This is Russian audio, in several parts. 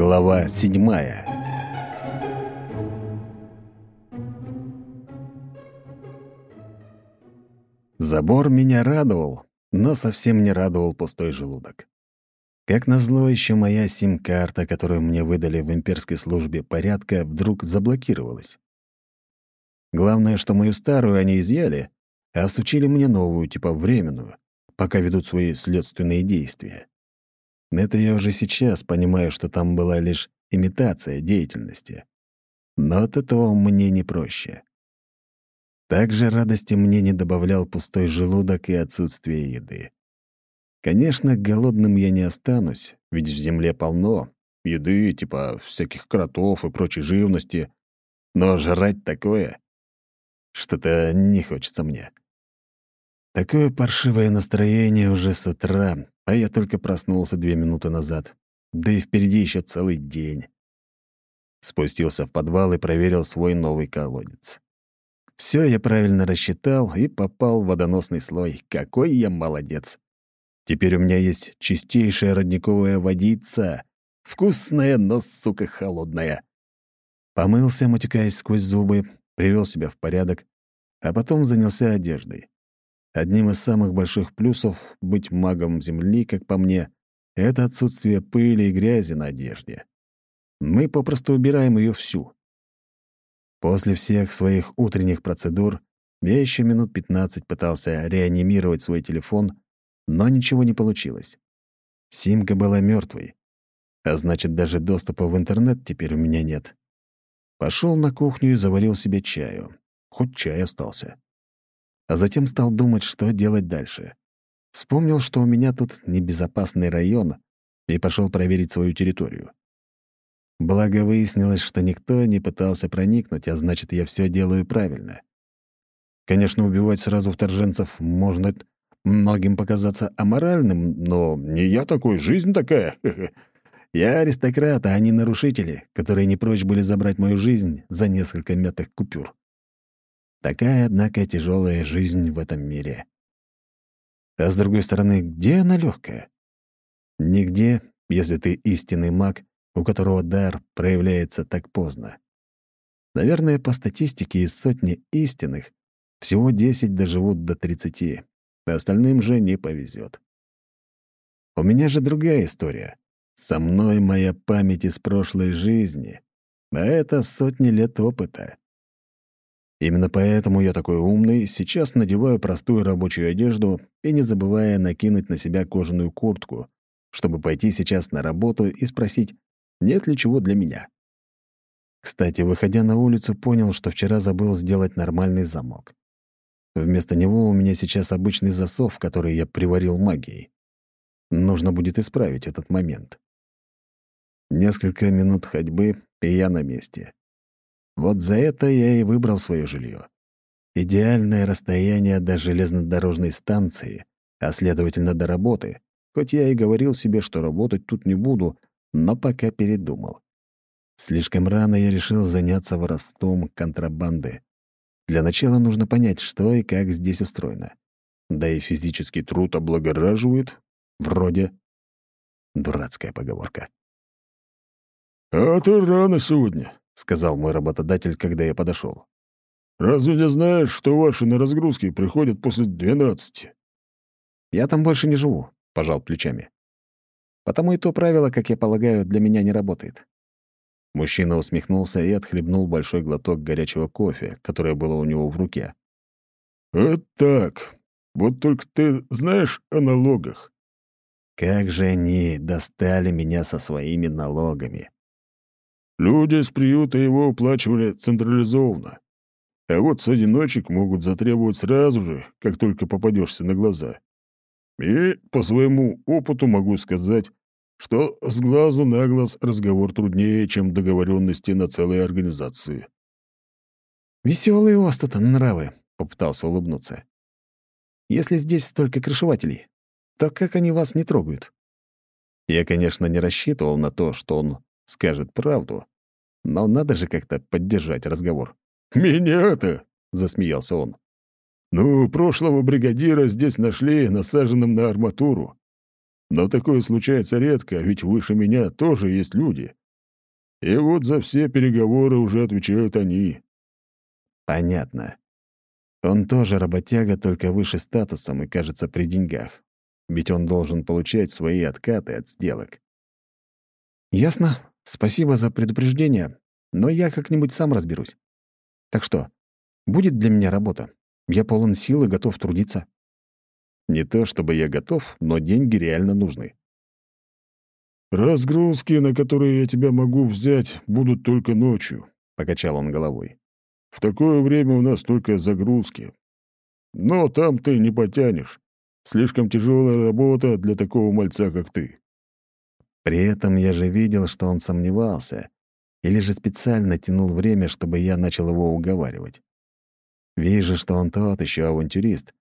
Глава седьмая. Забор меня радовал, но совсем не радовал пустой желудок. Как назло, еще моя сим-карта, которую мне выдали в имперской службе порядка, вдруг заблокировалась. Главное, что мою старую они изъяли, а всучили мне новую, типа временную, пока ведут свои следственные действия. Это я уже сейчас понимаю, что там была лишь имитация деятельности. Но от этого мне не проще. Также радости мне не добавлял пустой желудок и отсутствие еды. Конечно, голодным я не останусь, ведь в земле полно еды, типа всяких кротов и прочей живности. Но жрать такое что-то не хочется мне. Такое паршивое настроение уже с утра, а я только проснулся две минуты назад. Да и впереди еще целый день. Спустился в подвал и проверил свой новый колодец. Все я правильно рассчитал и попал в водоносный слой. Какой я молодец! Теперь у меня есть чистейшая родниковая водица. Вкусная, но, сука, холодная. Помылся, матюкаясь сквозь зубы, привел себя в порядок, а потом занялся одеждой. Одним из самых больших плюсов быть магом Земли, как по мне, это отсутствие пыли и грязи на одежде. Мы попросту убираем ее всю. После всех своих утренних процедур я еще минут 15 пытался реанимировать свой телефон, но ничего не получилось. Симка была мертвой, а значит, даже доступа в интернет теперь у меня нет. Пошел на кухню и заварил себе чаю. Хоть чай остался а затем стал думать, что делать дальше. Вспомнил, что у меня тут небезопасный район, и пошел проверить свою территорию. Благо выяснилось, что никто не пытался проникнуть, а значит, я все делаю правильно. Конечно, убивать сразу вторженцев можно многим показаться аморальным, но не я такой, жизнь такая. Я аристократ, а они нарушители, которые не прочь были забрать мою жизнь за несколько мятых купюр. Такая, однако, тяжелая жизнь в этом мире. А с другой стороны, где она легкая? Нигде, если ты истинный маг, у которого дар проявляется так поздно. Наверное, по статистике из сотни истинных всего 10 доживут до 30, а остальным же не повезет. У меня же другая история. Со мной моя память из прошлой жизни, а это сотни лет опыта. Именно поэтому я такой умный, сейчас надеваю простую рабочую одежду и не забывая накинуть на себя кожаную куртку, чтобы пойти сейчас на работу и спросить, нет ли чего для меня. Кстати, выходя на улицу, понял, что вчера забыл сделать нормальный замок. Вместо него у меня сейчас обычный засов, который я приварил магией. Нужно будет исправить этот момент. Несколько минут ходьбы, и я на месте. Вот за это я и выбрал свое жилье. Идеальное расстояние до железнодорожной станции, а следовательно до работы, хоть я и говорил себе, что работать тут не буду, но пока передумал. Слишком рано я решил заняться воровством контрабанды. Для начала нужно понять, что и как здесь устроено. Да и физический труд облагораживает. Вроде. Дурацкая поговорка. «А ты рано сегодня», сказал мой работодатель, когда я подошел. «Разве не знаешь, что ваши на разгрузки приходят после двенадцати?» «Я там больше не живу», — пожал плечами. «Потому и то правило, как я полагаю, для меня не работает». Мужчина усмехнулся и отхлебнул большой глоток горячего кофе, которое было у него в руке. «Вот так. Вот только ты знаешь о налогах?» «Как же они достали меня со своими налогами!» Люди из приюта его уплачивали централизованно. А вот с одиночек могут затребовать сразу же, как только попадешься на глаза. И по своему опыту могу сказать, что с глазу на глаз разговор труднее, чем договоренности на целой организации. Веселые у вас тут нравы», — попытался улыбнуться. «Если здесь столько крышевателей, то как они вас не трогают?» Я, конечно, не рассчитывал на то, что он скажет правду, но надо же как-то поддержать разговор. «Меня-то?» — засмеялся он. «Ну, прошлого бригадира здесь нашли насаженным на арматуру. Но такое случается редко, ведь выше меня тоже есть люди, И вот за все переговоры уже отвечают они. Понятно. Он тоже работяга, только выше статусом и, кажется, при деньгах. Ведь он должен получать свои откаты от сделок. Ясно. Спасибо за предупреждение, но я как-нибудь сам разберусь. Так что, будет для меня работа. Я полон сил и готов трудиться. Не то чтобы я готов, но деньги реально нужны. «Разгрузки, на которые я тебя могу взять, будут только ночью», — покачал он головой. «В такое время у нас только загрузки. Но там ты не потянешь. Слишком тяжелая работа для такого мальца, как ты». При этом я же видел, что он сомневался, или же специально тянул время, чтобы я начал его уговаривать. Вижу, что он тот еще авантюрист,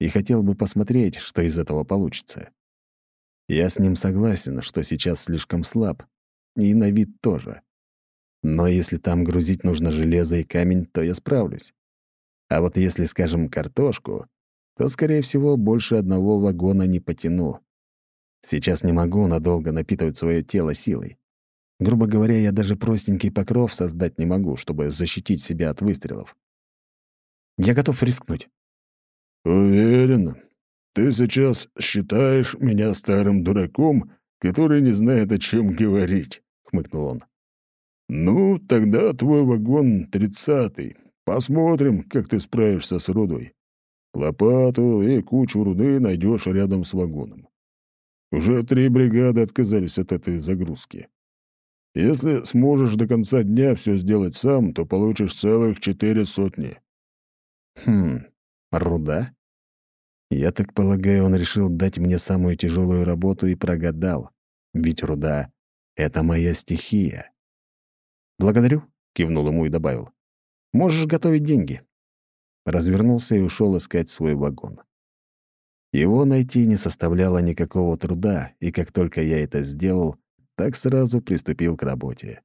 и хотел бы посмотреть, что из этого получится. Я с ним согласен, что сейчас слишком слаб, и на вид тоже. Но если там грузить нужно железо и камень, то я справлюсь. А вот если, скажем, картошку, то, скорее всего, больше одного вагона не потяну. Сейчас не могу надолго напитывать свое тело силой. Грубо говоря, я даже простенький покров создать не могу, чтобы защитить себя от выстрелов. Я готов рискнуть. «Уверен, ты сейчас считаешь меня старым дураком, который не знает, о чем говорить», — хмыкнул он. «Ну, тогда твой вагон тридцатый. Посмотрим, как ты справишься с рудой. Лопату и кучу руды найдешь рядом с вагоном. Уже три бригады отказались от этой загрузки. Если сможешь до конца дня все сделать сам, то получишь целых четыре сотни». «Хм, руда?» Я так полагаю, он решил дать мне самую тяжелую работу и прогадал. Ведь руда — это моя стихия. «Благодарю», — кивнул ему и добавил. «Можешь готовить деньги». Развернулся и ушел искать свой вагон. Его найти не составляло никакого труда, и как только я это сделал, так сразу приступил к работе.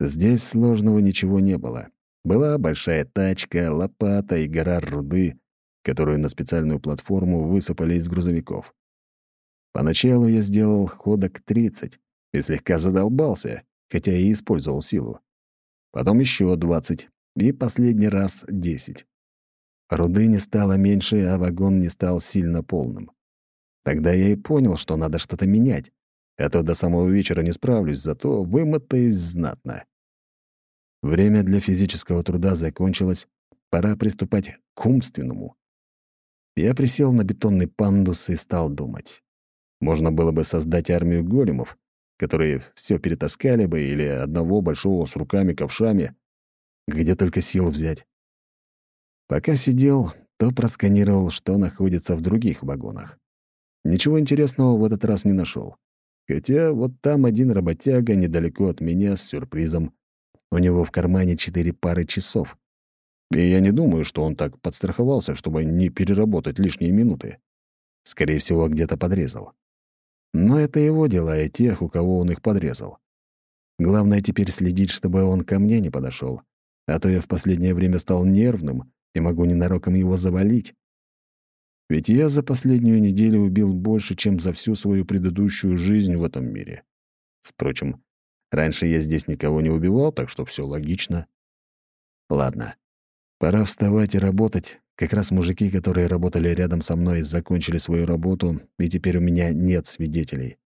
Здесь сложного ничего не было. Была большая тачка, лопата и гора руды, которую на специальную платформу высыпали из грузовиков. Поначалу я сделал ходок 30 и слегка задолбался, хотя и использовал силу. Потом еще 20 и последний раз 10. Руды не стало меньше, а вагон не стал сильно полным. Тогда я и понял, что надо что-то менять, а то до самого вечера не справлюсь, зато вымотаюсь знатно. Время для физического труда закончилось, пора приступать к умственному. Я присел на бетонный пандус и стал думать. Можно было бы создать армию големов, которые все перетаскали бы, или одного большого с руками-ковшами. Где только сил взять. Пока сидел, то просканировал, что находится в других вагонах. Ничего интересного в этот раз не нашел. Хотя вот там один работяга недалеко от меня с сюрпризом. У него в кармане четыре пары часов. И я не думаю, что он так подстраховался, чтобы не переработать лишние минуты. Скорее всего, где-то подрезал. Но это его дела и тех, у кого он их подрезал. Главное теперь следить, чтобы он ко мне не подошел, а то я в последнее время стал нервным и могу ненароком его завалить. Ведь я за последнюю неделю убил больше, чем за всю свою предыдущую жизнь в этом мире. Впрочем, раньше я здесь никого не убивал, так что все логично. Ладно, Пора вставать и работать. Как раз мужики, которые работали рядом со мной, закончили свою работу, и теперь у меня нет свидетелей.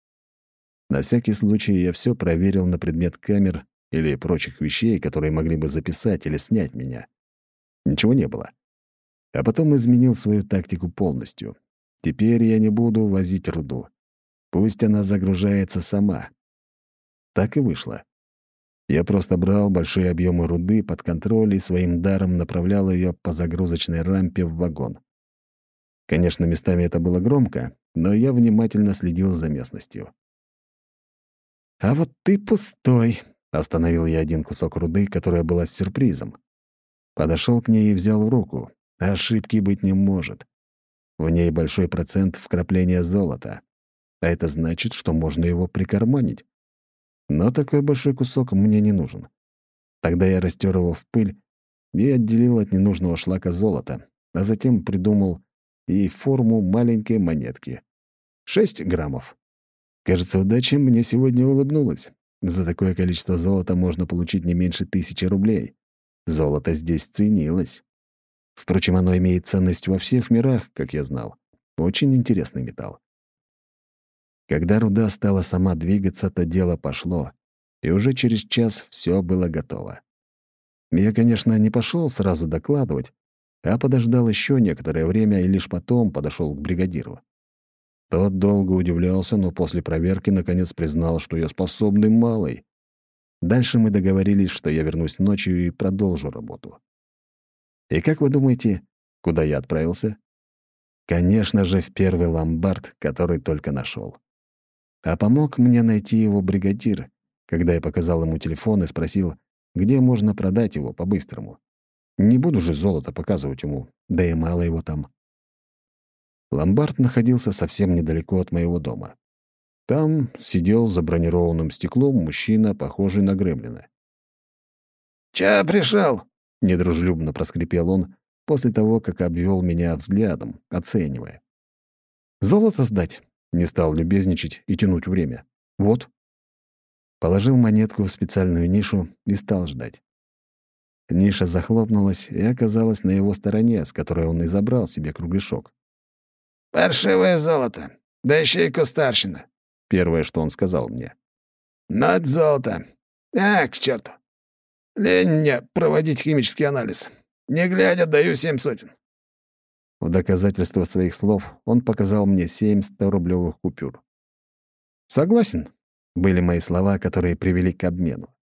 На всякий случай я все проверил на предмет камер или прочих вещей, которые могли бы записать или снять меня. Ничего не было. А потом изменил свою тактику полностью. Теперь я не буду возить руду. Пусть она загружается сама. Так и вышло. Я просто брал большие объемы руды под контроль и своим даром направлял ее по загрузочной рампе в вагон. Конечно, местами это было громко, но я внимательно следил за местностью. «А вот ты пустой», — остановил я один кусок руды, которая была сюрпризом. Подошел к ней и взял в руку. Ошибки быть не может. В ней большой процент вкрапления золота. А это значит, что можно его прикарманить. Но такой большой кусок мне не нужен. Тогда я растер его в пыль и отделил от ненужного шлака золото, а затем придумал и форму маленькой монетки. Шесть граммов. Кажется, удача мне сегодня улыбнулась. За такое количество золота можно получить не меньше тысячи рублей. Золото здесь ценилось. Впрочем, оно имеет ценность во всех мирах, как я знал. Очень интересный металл. Когда руда стала сама двигаться, то дело пошло, и уже через час все было готово. Я, конечно, не пошел сразу докладывать, а подождал еще некоторое время и лишь потом подошел к бригадиру. Тот долго удивлялся, но после проверки наконец признал, что я способный малый. Дальше мы договорились, что я вернусь ночью и продолжу работу. И как вы думаете, куда я отправился? Конечно же, в первый ломбард, который только нашел. А помог мне найти его бригадир, когда я показал ему телефон и спросил, где можно продать его по-быстрому. Не буду же золото показывать ему, да и мало его там. Ломбард находился совсем недалеко от моего дома. Там сидел за бронированным стеклом мужчина, похожий на гремлина. «Чё пришел? недружелюбно проскрипел он после того, как обвел меня взглядом, оценивая. «Золото сдать?» — не стал любезничать и тянуть время. «Вот». Положил монетку в специальную нишу и стал ждать. Ниша захлопнулась и оказалась на его стороне, с которой он и забрал себе кругляшок. «Паршивое золото, да еще и кустарщина», — первое, что он сказал мне. «Над золото. А, к черту. Лень мне проводить химический анализ. Не глядя, даю семь сотен». В доказательство своих слов он показал мне семь 100-рублевых купюр. «Согласен», — были мои слова, которые привели к обмену.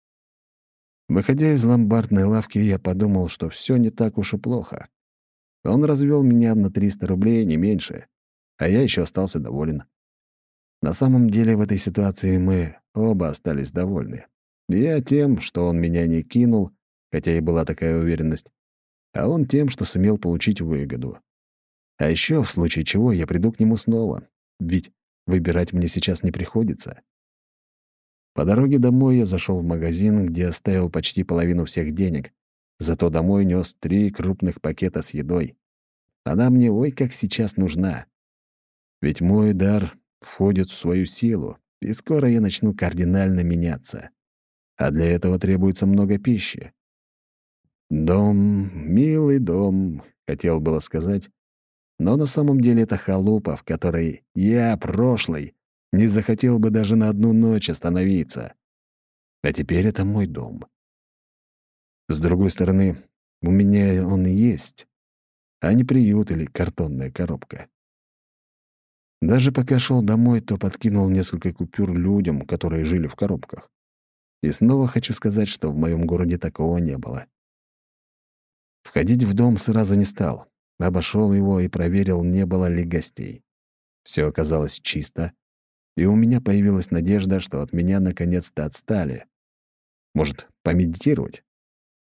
Выходя из ломбардной лавки, я подумал, что все не так уж и плохо. Он развел меня на 300 рублей, не меньше, а я еще остался доволен. На самом деле в этой ситуации мы оба остались довольны. Я тем, что он меня не кинул, хотя и была такая уверенность, а он тем, что сумел получить выгоду. А еще в случае чего я приду к нему снова, ведь выбирать мне сейчас не приходится. По дороге домой я зашел в магазин, где оставил почти половину всех денег, зато домой нес три крупных пакета с едой. Она мне ой как сейчас нужна. Ведь мой дар входит в свою силу, и скоро я начну кардинально меняться. А для этого требуется много пищи. «Дом, милый дом», — хотел было сказать, но на самом деле это халупа, в которой я, прошлый, не захотел бы даже на одну ночь остановиться. А теперь это мой дом. С другой стороны, у меня он есть, а не приют или картонная коробка. Даже пока шел домой, то подкинул несколько купюр людям, которые жили в коробках. И снова хочу сказать, что в моем городе такого не было. Входить в дом сразу не стал. Обошел его и проверил, не было ли гостей. Все оказалось чисто, и у меня появилась надежда, что от меня наконец-то отстали. Может, помедитировать?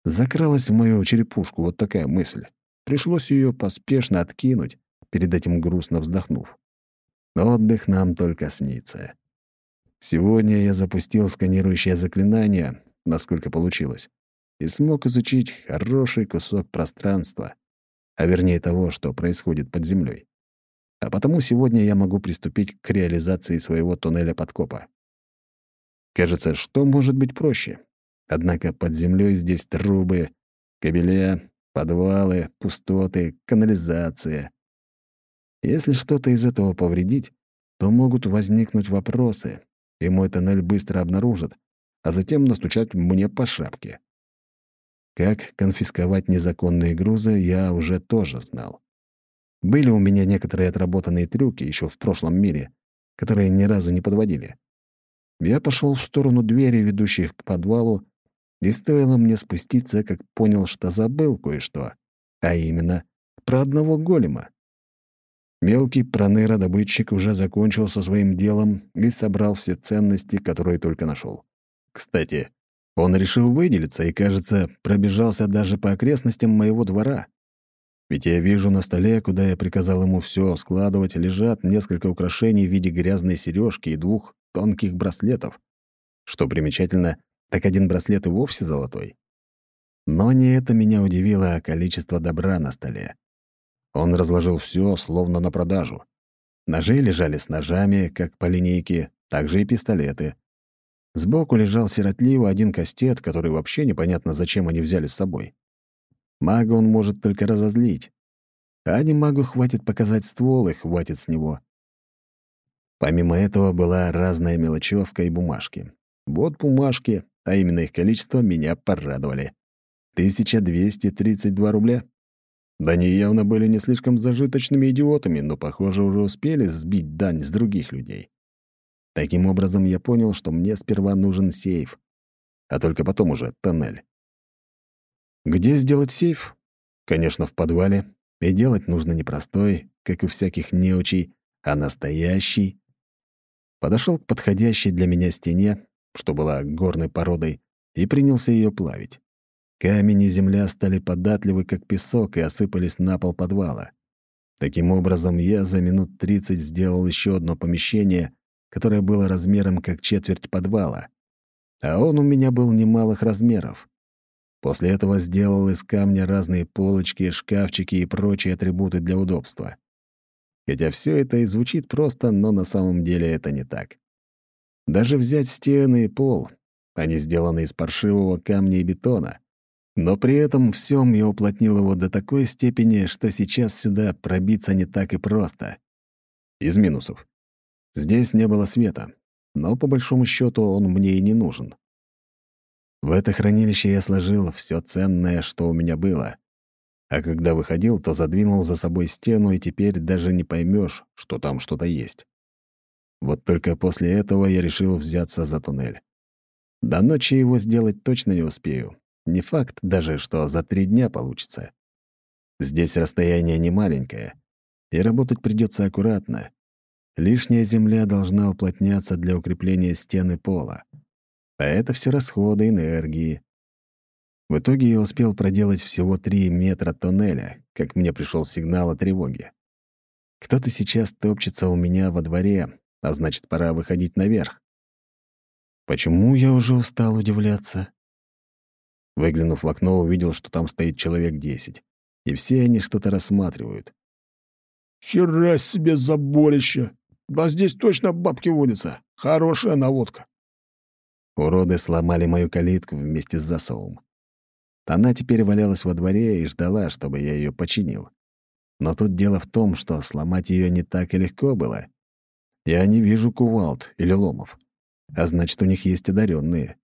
Закралась в мою черепушку вот такая мысль. Пришлось ее поспешно откинуть, перед этим грустно вздохнув. Отдых нам только снится. Сегодня я запустил сканирующее заклинание, насколько получилось, и смог изучить хороший кусок пространства, а вернее того, что происходит под землей. А потому сегодня я могу приступить к реализации своего туннеля подкопа. Кажется, что может быть проще? Однако под землей здесь трубы, кабеля, подвалы, пустоты, канализация. Если что-то из этого повредить, то могут возникнуть вопросы, и мой тоннель быстро обнаружат, а затем настучать мне по шапке. Как конфисковать незаконные грузы, я уже тоже знал. Были у меня некоторые отработанные трюки еще в прошлом мире, которые ни разу не подводили. Я пошел в сторону двери, ведущих к подвалу, и стоило мне спуститься, как понял, что забыл кое-что, а именно про одного голема. Мелкий проныра-добытчик уже закончил со своим делом и собрал все ценности, которые только нашел. Кстати, он решил выделиться и, кажется, пробежался даже по окрестностям моего двора. Ведь я вижу на столе, куда я приказал ему все складывать, лежат несколько украшений в виде грязной сережки и двух тонких браслетов. Что примечательно, так один браслет и вовсе золотой. Но не это меня удивило, а количество добра на столе. Он разложил все, словно на продажу. Ножи лежали с ножами, как по линейке, также и пистолеты. Сбоку лежал сиротливо один кастет, который вообще непонятно, зачем они взяли с собой. Мага он может только разозлить. А не магу хватит показать ствол, и хватит с него. Помимо этого была разная мелочевка и бумажки. Вот бумажки, а именно их количество, меня порадовали. 1232 рубля. Да они явно были не слишком зажиточными идиотами, но, похоже, уже успели сбить дань с других людей. Таким образом, я понял, что мне сперва нужен сейф, а только потом уже тоннель. Где сделать сейф? Конечно, в подвале. И делать нужно не простой, как у всяких неучей, а настоящий. Подошел к подходящей для меня стене, что была горной породой, и принялся ее плавить. Камень и земля стали податливы, как песок, и осыпались на пол подвала. Таким образом, я за минут 30 сделал еще одно помещение, которое было размером как четверть подвала. А он у меня был немалых размеров. После этого сделал из камня разные полочки, шкафчики и прочие атрибуты для удобства. Хотя все это и звучит просто, но на самом деле это не так. Даже взять стены и пол. Они сделаны из паршивого камня и бетона. Но при этом всем я уплотнил его до такой степени, что сейчас сюда пробиться не так и просто. Из минусов. Здесь не было света, но по большому счету он мне и не нужен. В это хранилище я сложил все ценное, что у меня было. А когда выходил, то задвинул за собой стену, и теперь даже не поймешь, что там что-то есть. Вот только после этого я решил взяться за туннель. До ночи его сделать точно не успею, не факт даже, что за три дня получится. Здесь расстояние не маленькое, и работать придется аккуратно. Лишняя земля должна уплотняться для укрепления стены пола. А это все расходы энергии. В итоге я успел проделать всего три метра тоннеля, как мне пришел сигнал о тревоге. Кто-то сейчас топчется у меня во дворе, а значит, пора выходить наверх. Почему я уже устал удивляться? Выглянув в окно, увидел, что там стоит человек десять. И все они что-то рассматривают. «Хера себе заборище! Да здесь точно бабки водятся. Хорошая наводка!» Уроды сломали мою калитку вместе с засовом. Она теперь валялась во дворе и ждала, чтобы я ее починил. Но тут дело в том, что сломать ее не так и легко было. Я не вижу кувалд или ломов. А значит, у них есть одаренные.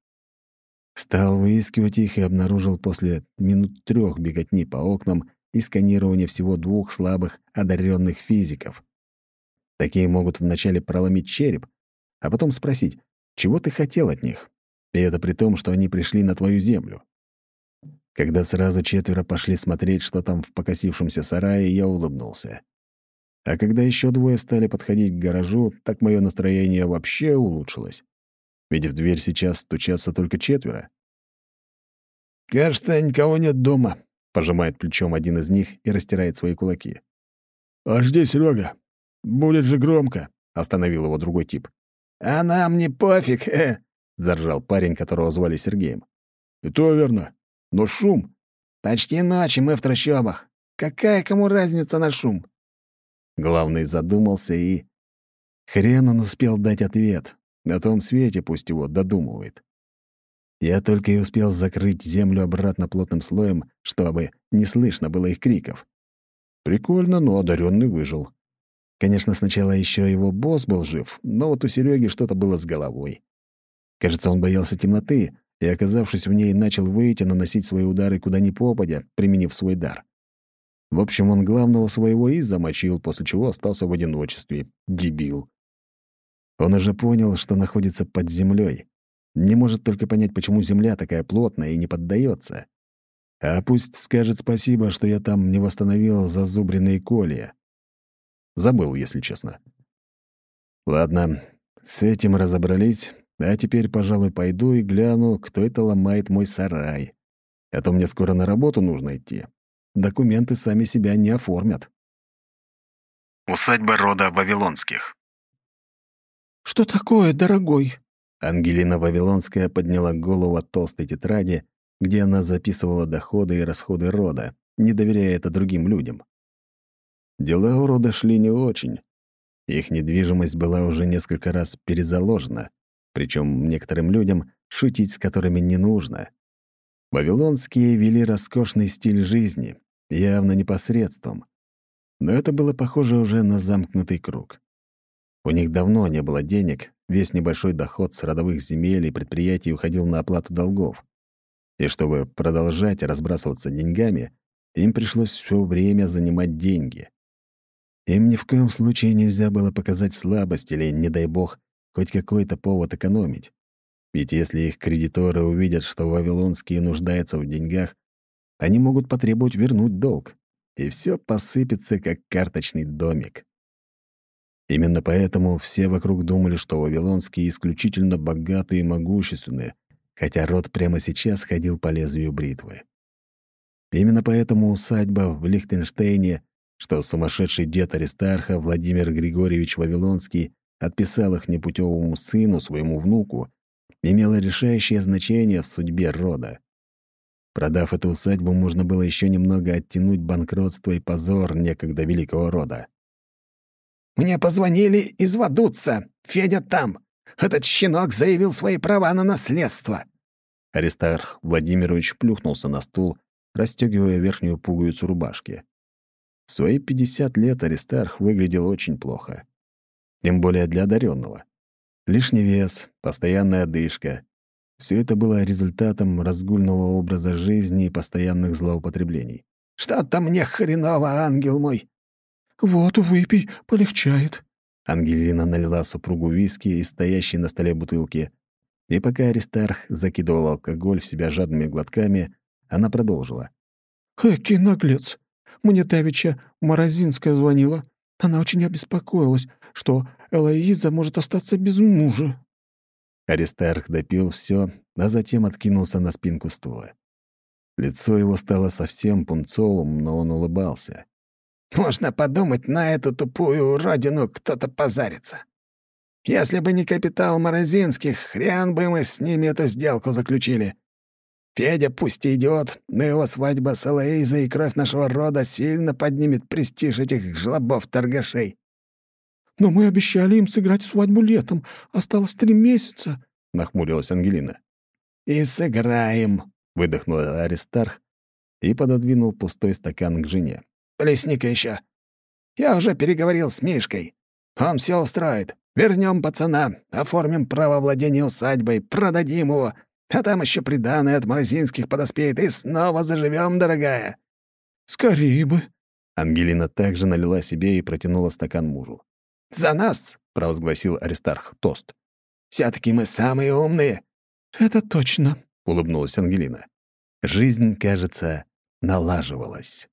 Стал выискивать их и обнаружил после минут трех беготни по окнам и сканирования всего двух слабых одаренных физиков. Такие могут вначале проломить череп, а потом спросить, чего ты хотел от них? И это при том, что они пришли на твою землю. Когда сразу четверо пошли смотреть, что там в покосившемся сарае, я улыбнулся. А когда еще двое стали подходить к гаражу, так мое настроение вообще улучшилось. Ведь в дверь сейчас стучатся только четверо. «Кажется, никого нет дома», — пожимает плечом один из них и растирает свои кулаки. «А жди, Серега. Будет же громко», — остановил его другой тип. «А нам не пофиг, э!» — заржал парень, которого звали Сергеем. «И то верно. Но шум...» «Почти ночи мы в трущобах. Какая кому разница на шум?» Главный задумался и... Хрен он успел дать ответ. На том свете пусть его додумывает. Я только и успел закрыть землю обратно плотным слоем, чтобы не слышно было их криков. Прикольно, но одаренный выжил. Конечно, сначала еще его босс был жив, но вот у Сереги что-то было с головой. Кажется, он боялся темноты, и, оказавшись в ней, начал выйти, наносить свои удары куда ни попадя, применив свой дар. В общем, он главного своего и замочил, после чего остался в одиночестве. Дебил. Он уже понял, что находится под землей. Не может только понять, почему земля такая плотная и не поддается. А пусть скажет спасибо, что я там не восстановил зазубренные колья. Забыл, если честно. Ладно, с этим разобрались, а теперь, пожалуй, пойду и гляну, кто это ломает мой сарай. А то мне скоро на работу нужно идти. Документы сами себя не оформят. Усадьба рода Вавилонских. «Что такое, дорогой?» Ангелина Вавилонская подняла голову от толстой тетради, где она записывала доходы и расходы рода, не доверяя это другим людям. Дела у рода шли не очень. Их недвижимость была уже несколько раз перезаложена, Причем некоторым людям, шутить с которыми не нужно. Вавилонские вели роскошный стиль жизни, явно непосредством. Но это было похоже уже на замкнутый круг. У них давно не было денег, весь небольшой доход с родовых земель и предприятий уходил на оплату долгов. И чтобы продолжать разбрасываться деньгами, им пришлось все время занимать деньги. Им ни в коем случае нельзя было показать слабость или, не дай бог, хоть какой-то повод экономить. Ведь если их кредиторы увидят, что вавилонские нуждаются в деньгах, они могут потребовать вернуть долг, и все посыпется, как карточный домик. Именно поэтому все вокруг думали, что вавилонские исключительно богатые и могущественные, хотя род прямо сейчас ходил по лезвию бритвы. Именно поэтому усадьба в Лихтенштейне, что сумасшедший дед Аристарха Владимир Григорьевич Вавилонский отписал их непутевому сыну, своему внуку, имела решающее значение в судьбе рода. Продав эту усадьбу, можно было еще немного оттянуть банкротство и позор некогда великого рода. «Мне позвонили из Вадуца. Федя там. Этот щенок заявил свои права на наследство». Аристарх Владимирович плюхнулся на стул, расстегивая верхнюю пуговицу рубашки. В свои 50 лет Аристарх выглядел очень плохо. Тем более для одаренного. Лишний вес, постоянная одышка, все это было результатом разгульного образа жизни и постоянных злоупотреблений. «Что-то мне хреново, ангел мой!» «Вот, выпей, полегчает». Ангелина налила супругу виски из стоящей на столе бутылки, и пока Аристарх закидывал алкоголь в себя жадными глотками, она продолжила. «Эки наглец! Мне Тавича Морозинская звонила. Она очень обеспокоилась, что Элоиза может остаться без мужа. Аристарх допил все, а затем откинулся на спинку стула. Лицо его стало совсем пунцовым, но он улыбался. «Можно подумать, на эту тупую родину кто-то позарится. Если бы не капитал Морозинских, хрен бы мы с ними эту сделку заключили. Федя пусть и идиот, но его свадьба с Элоизой и кровь нашего рода сильно поднимет престиж этих жлобов-торгашей. «Но мы обещали им сыграть свадьбу летом. Осталось три месяца», — нахмурилась Ангелина. «И сыграем», — выдохнул Аристарх и пододвинул пустой стакан к жене. «Плесни-ка еще. Я уже переговорил с Мишкой. Он все устроит. Вернем пацана, оформим право владения усадьбой, продадим его, а там еще приданное от морозинских подоспеет, и снова заживем, дорогая». «Скорее бы». Ангелина также налила себе и протянула стакан мужу. «За нас!» — провозгласил Аристарх тост. «Все-таки мы самые умные!» «Это точно!» — улыбнулась Ангелина. Жизнь, кажется, налаживалась.